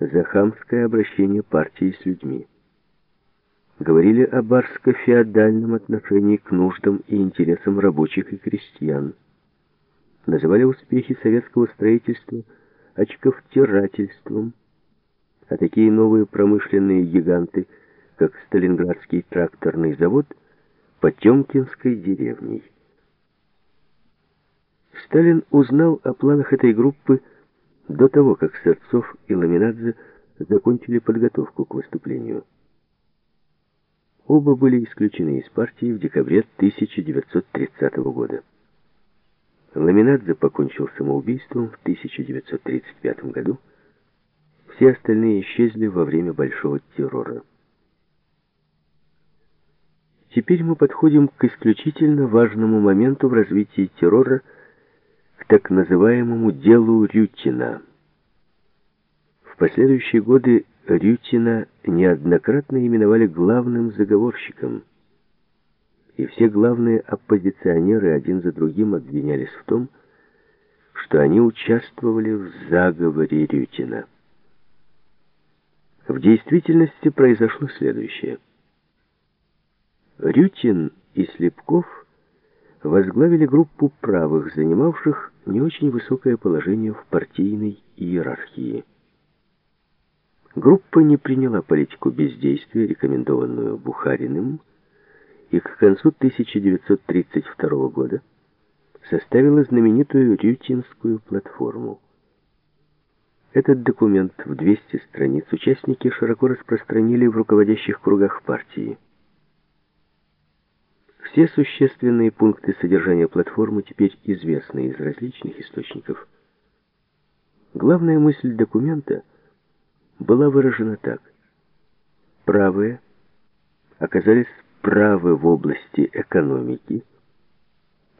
за хамское обращение партии с людьми. Говорили о барско-феодальном отношении к нуждам и интересам рабочих и крестьян. Называли успехи советского строительства очковтирательством, а такие новые промышленные гиганты, как Сталинградский тракторный завод, Потемкинской деревней. Сталин узнал о планах этой группы до того, как Сырцов и Ламинадзе закончили подготовку к выступлению. Оба были исключены из партии в декабре 1930 года. Ламинадзе покончил самоубийством в 1935 году. Все остальные исчезли во время Большого террора. Теперь мы подходим к исключительно важному моменту в развитии террора – так называемому делу Рютина. В последующие годы Рютина неоднократно именовали главным заговорщиком, и все главные оппозиционеры один за другим обвинялись в том, что они участвовали в заговоре Рютина. В действительности произошло следующее. Рютин и Слепков возглавили группу правых, занимавших не очень высокое положение в партийной иерархии. Группа не приняла политику бездействия, рекомендованную Бухариным, и к концу 1932 года составила знаменитую Рютинскую платформу. Этот документ в 200 страниц участники широко распространили в руководящих кругах партии. Все существенные пункты содержания платформы теперь известны из различных источников. Главная мысль документа была выражена так. Правые оказались правы в области экономики,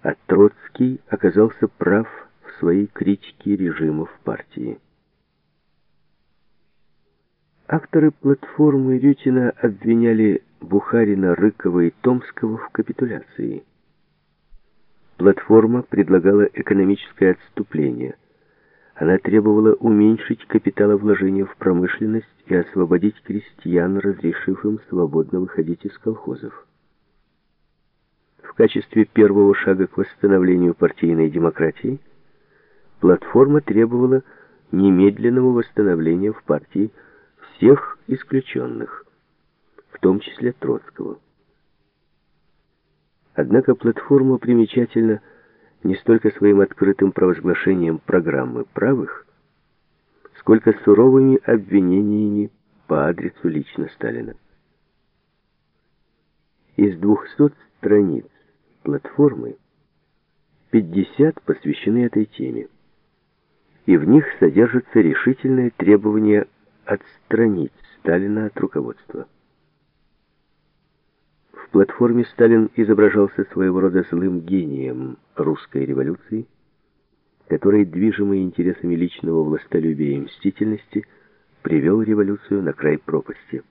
а Троцкий оказался прав в своей критике режимов партии. Авторы платформы Рютина обвиняли Бухарина, Рыкова и Томского в капитуляции. Платформа предлагала экономическое отступление. Она требовала уменьшить капиталовложения в промышленность и освободить крестьян, разрешив им свободно выходить из колхозов. В качестве первого шага к восстановлению партийной демократии платформа требовала немедленного восстановления в партии всех исключенных в том числе Троцкого. Однако платформа примечательна не столько своим открытым провозглашением программы правых, сколько суровыми обвинениями по адресу лично Сталина. Из 200 страниц платформы 50 посвящены этой теме, и в них содержатся решительные требования отстранить Сталина от руководства. Платформе Сталин изображался своего рода злым гением русской революции, который, движимый интересами личного властолюбия и мстительности, привел революцию на край пропасти.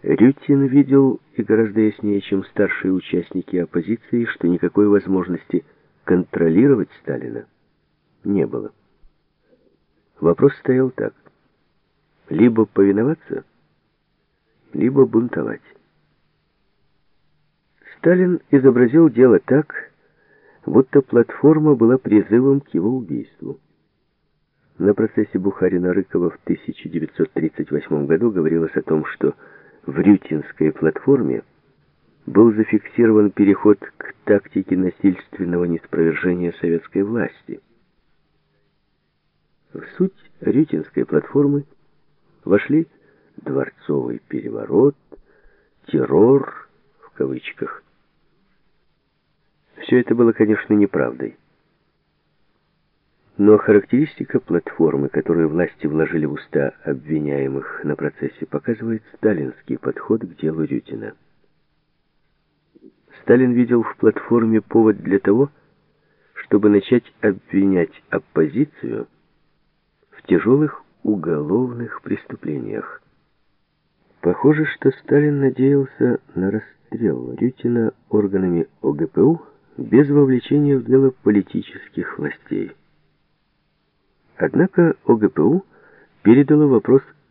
Рютин видел, и гораздо яснее, чем старшие участники оппозиции, что никакой возможности контролировать Сталина не было. Вопрос стоял так. Либо повиноваться, либо бунтовать. Сталин изобразил дело так, будто платформа была призывом к его убийству. На процессе Бухарина-Рыкова в 1938 году говорилось о том, что в Рютинской платформе был зафиксирован переход к тактике насильственного неспровержения советской власти. В суть Рютинской платформы вошли дворцовый переворот, террор в кавычках, все это было, конечно, неправдой. Но характеристика платформы, которую власти вложили в уста обвиняемых на процессе, показывает сталинский подход к делу Рютина. Сталин видел в платформе повод для того, чтобы начать обвинять оппозицию в тяжелых уголовных преступлениях. Похоже, что Сталин надеялся на расстрел Рютина органами ОГПУ без вовлечения в дело политических властей. Однако ОГПУ передало вопрос